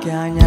gerne.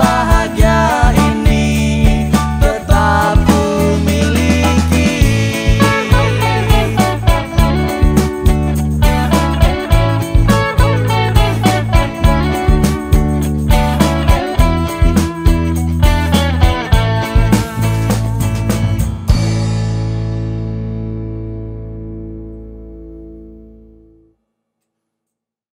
barra